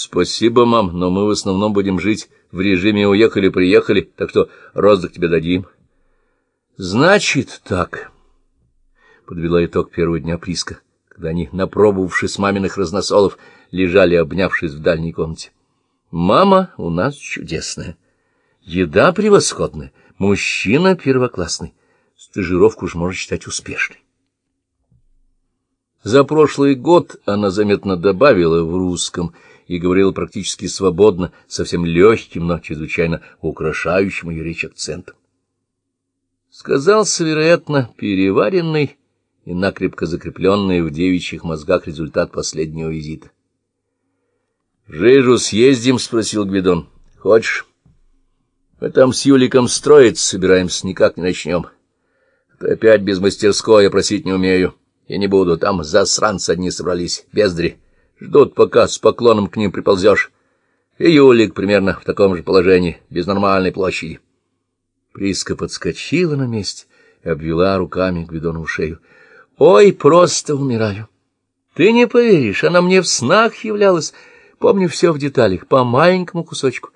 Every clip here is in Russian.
Спасибо, мам, но мы в основном будем жить в режиме «уехали-приехали», так что роздых тебе дадим. Значит так, — подвела итог первого дня Приска, когда они, напробовавшись маминых разносолов, лежали, обнявшись в дальней комнате. Мама у нас чудесная, еда превосходная, мужчина первоклассный, стажировку уж можно считать успешной. За прошлый год она заметно добавила в русском и говорила практически свободно, совсем легким, но чрезвычайно украшающим ее речь акцентом. Сказался, вероятно, переваренный и накрепко закрепленный в девичьих мозгах результат последнего визита. — Жижу съездим? — спросил Гвидон. — Хочешь? Мы там с Юликом строить собираемся, никак не начнем. А то опять без мастерской я просить не умею. Я не буду, там засранцы одни собрались, бездри. Ждут, пока с поклоном к ним приползешь. И Юлик примерно в таком же положении, без нормальной площади. Приска подскочила на месте и обвела руками Гвидонову шею. — Ой, просто умираю! Ты не поверишь, она мне в снах являлась... Помню все в деталях, по маленькому кусочку.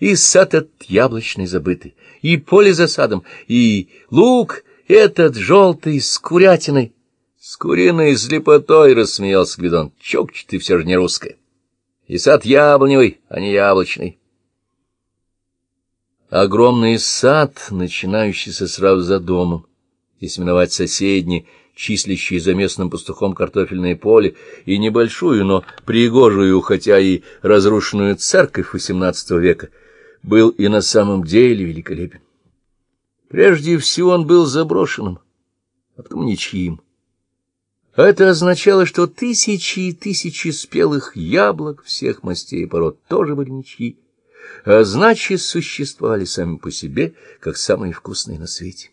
И сад этот яблочный забытый, и поле за садом, и лук этот желтый с курятиной. С куриной слепотой рассмеялся Гвидон. Чокч ты все же не русская. И сад яблоневый, а не яблочный. Огромный сад, начинающийся сразу за домом, если миновать соседний, числящий за местным пастухом картофельное поле, и небольшую, но пригожую, хотя и разрушенную церковь XVIII века, был и на самом деле великолепен. Прежде всего он был заброшенным, а потом ничьим. Это означало, что тысячи и тысячи спелых яблок всех мастей и пород тоже были ничьи, а значит, существовали сами по себе, как самые вкусные на свете.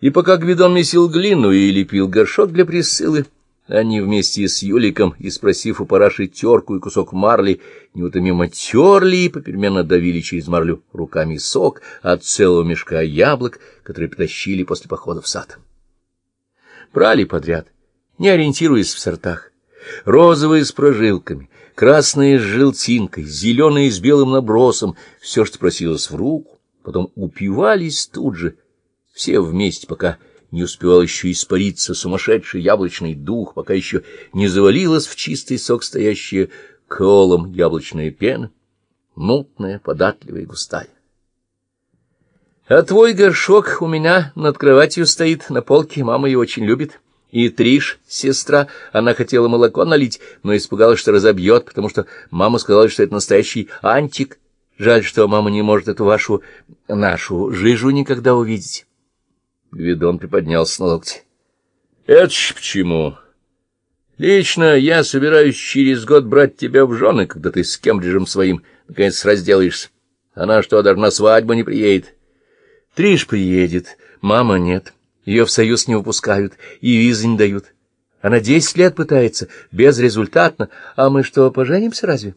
И пока Гвидон месил глину и лепил горшок для присылы, они вместе с Юликом, и спросив у параши терку и кусок марли, неутомимо терли и попеременно давили через марлю руками сок от целого мешка яблок, которые притащили после похода в сад. Брали подряд, не ориентируясь в сортах. Розовые с прожилками, красные с желтинкой, зеленые с белым набросом, все, что просилось в руку, потом упивались тут же, все вместе, пока не успевал еще испариться сумасшедший яблочный дух, пока еще не завалилась в чистый сок стоящая колом яблочная пена, мутная, податливая и густая. А твой горшок у меня над кроватью стоит на полке, мама его очень любит. И Триш, сестра, она хотела молоко налить, но испугалась, что разобьет, потому что мама сказала, что это настоящий антик. Жаль, что мама не может эту вашу, нашу жижу никогда увидеть. Гвидон приподнялся на локте. — Это ж почему? Лично я собираюсь через год брать тебя в жены, когда ты с Кембриджем своим наконец разделаешься. Она что, даже на свадьбу не приедет? Триш приедет, мама нет. Ее в союз не выпускают и визы не дают. Она десять лет пытается, безрезультатно. А мы что, поженимся разве?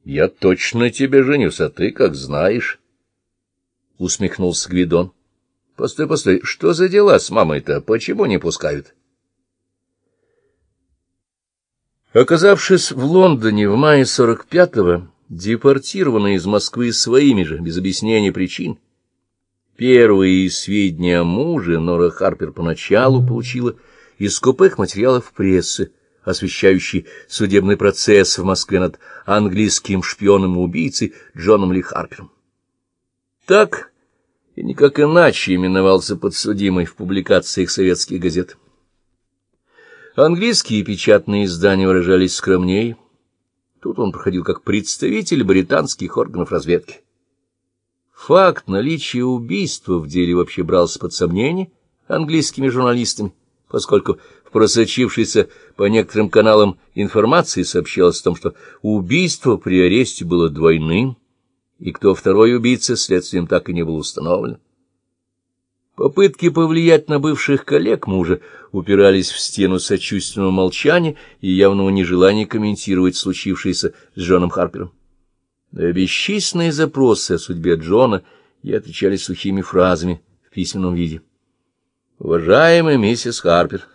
— Я точно тебе женюсь, а ты как знаешь, — усмехнулся Гвидон. Постой, постой, что за дела с мамой-то? Почему не пускают? Оказавшись в Лондоне в мае 45-го, депортированные из Москвы своими же, без объяснения причин, первые сведения о муже Нора Харпер поначалу получила из скупых материалов прессы, освещающий судебный процесс в Москве над английским шпионом и убийцей Джоном Ли Харпером. Так и никак иначе именовался подсудимый в публикациях советских газет. Английские печатные издания выражались скромнее. Тут он проходил как представитель британских органов разведки. Факт наличия убийства в деле вообще брался под сомнение английскими журналистами, поскольку в просочившейся по некоторым каналам информации сообщалось о том, что убийство при аресте было двойным, и кто второй убийца, следствием так и не был установлен. Попытки повлиять на бывших коллег мужа упирались в стену сочувственного молчания и явного нежелания комментировать случившееся с Джоном Харпером. На бесчисленные запросы о судьбе Джона и отвечали сухими фразами в письменном виде. «Уважаемая миссис Харпер,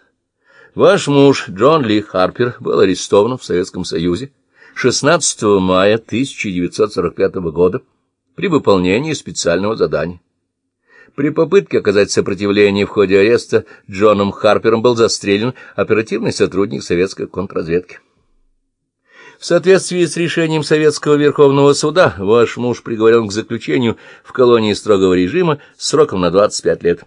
Ваш муж Джон Ли Харпер был арестован в Советском Союзе 16 мая 1945 года при выполнении специального задания. При попытке оказать сопротивление в ходе ареста Джоном Харпером был застрелен оперативный сотрудник советской контрразведки. В соответствии с решением Советского Верховного Суда, ваш муж приговорен к заключению в колонии строгого режима сроком на 25 лет.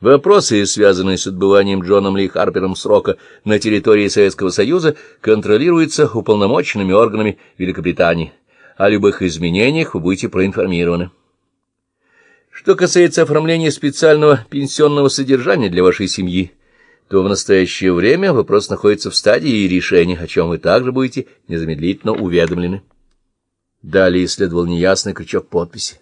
Вопросы, связанные с отбыванием Джоном Ли Харпером срока на территории Советского Союза, контролируются уполномоченными органами Великобритании. О любых изменениях вы будете проинформированы. Что касается оформления специального пенсионного содержания для вашей семьи, то в настоящее время вопрос находится в стадии решения, о чем вы также будете незамедлительно уведомлены. Далее следовал неясный крючок подписи.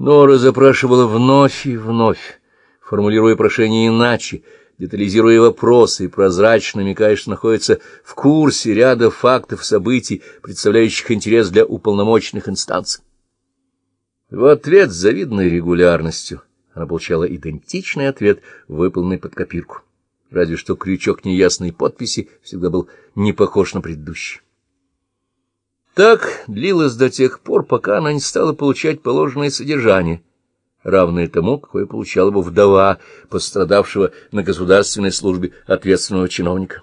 Нора запрашивала вновь и вновь, формулируя прошение иначе, детализируя вопросы и прозрачно намекая, что находится в курсе ряда фактов, событий, представляющих интерес для уполномоченных инстанций. В ответ с завидной регулярностью она получала идентичный ответ, выполненный под копирку разве что крючок неясной подписи всегда был не похож на предыдущий. Так длилось до тех пор, пока она не стала получать положенное содержание, равное тому, какое получала бы вдова пострадавшего на государственной службе ответственного чиновника.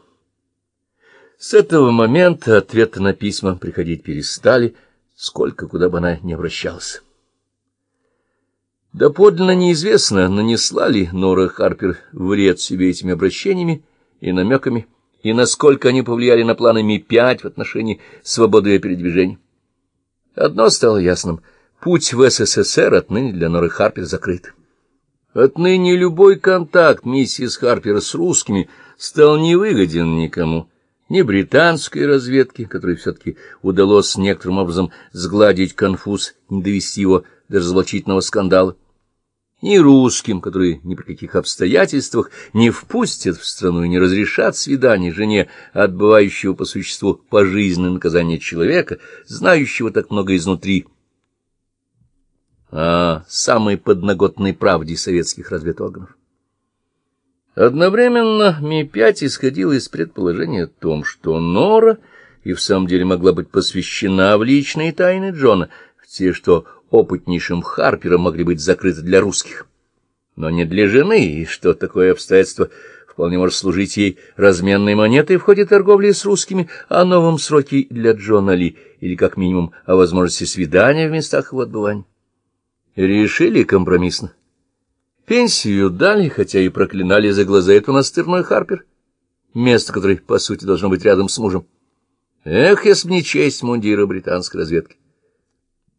С этого момента ответы на письма приходить перестали, сколько куда бы она ни обращалась. Доподлинно неизвестно, нанесла ли Нора Харпер вред себе этими обращениями и намеками, и насколько они повлияли на планы Ми-5 в отношении свободы передвижения. Одно стало ясным — путь в СССР отныне для Норы Харпер закрыт. Отныне любой контакт миссис Харпер с русскими стал невыгоден никому, ни британской разведке, которой все-таки удалось некоторым образом сгладить конфуз, не довести его до разоблачительного скандала, ни русским, которые ни при каких обстоятельствах не впустят в страну и не разрешат свидание жене, отбывающего по существу пожизненное наказание человека, знающего так много изнутри, о самой подноготной правде советских разведорганов. Одновременно Ми-5 исходила из предположения о том, что Нора и в самом деле могла быть посвящена в личные тайны Джона, в те, что опытнейшим Харпером могли быть закрыты для русских. Но не для жены, и что такое обстоятельство вполне может служить ей разменной монетой в ходе торговли с русскими о новом сроке для Джона Ли, или как минимум о возможности свидания в местах его отбывания. Решили компромиссно. Пенсию дали, хотя и проклинали за глаза эту настырную Харпер, место которое, по сути, должно быть рядом с мужем. Эх, если бы не честь мундира британской разведки!